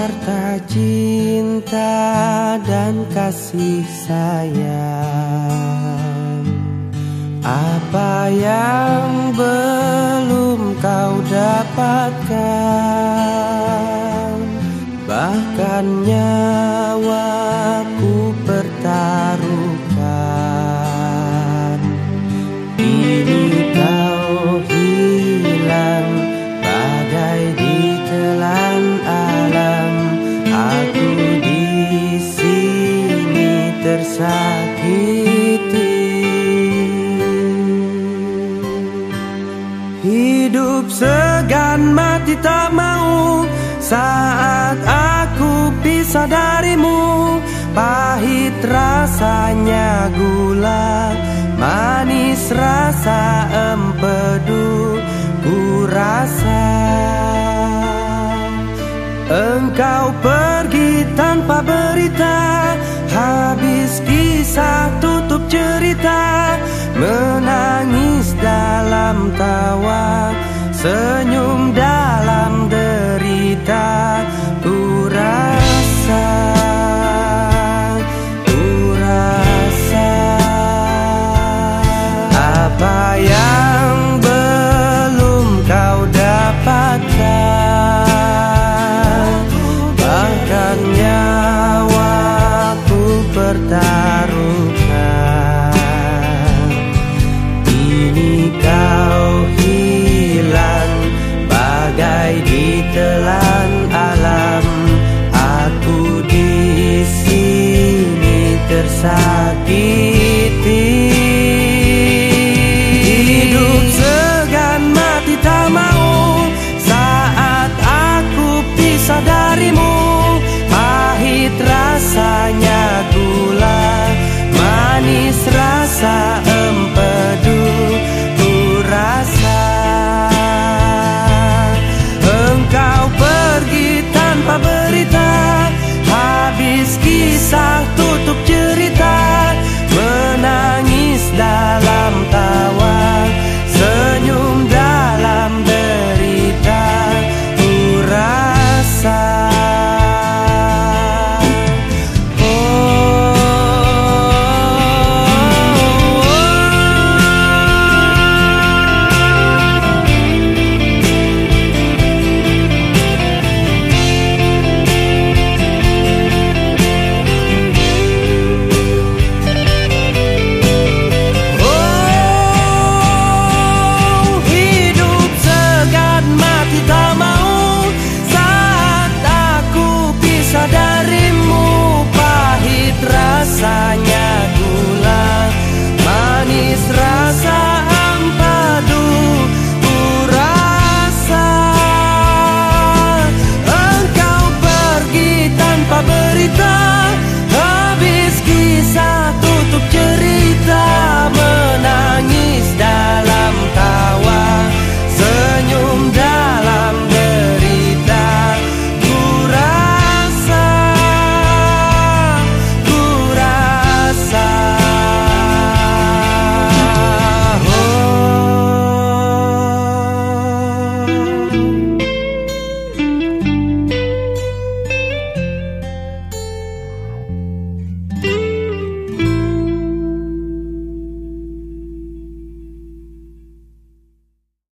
harta cinta dan kasih sayang. Apa yang belum kau dapatkan? Bahkan nyawa tersakiti. Hidup segan mati tak mau. Saat aku pisah darimu Pahit rasanya gula Manis rasa empedu Ku rasa Engkau pergi tanpa berita Sir.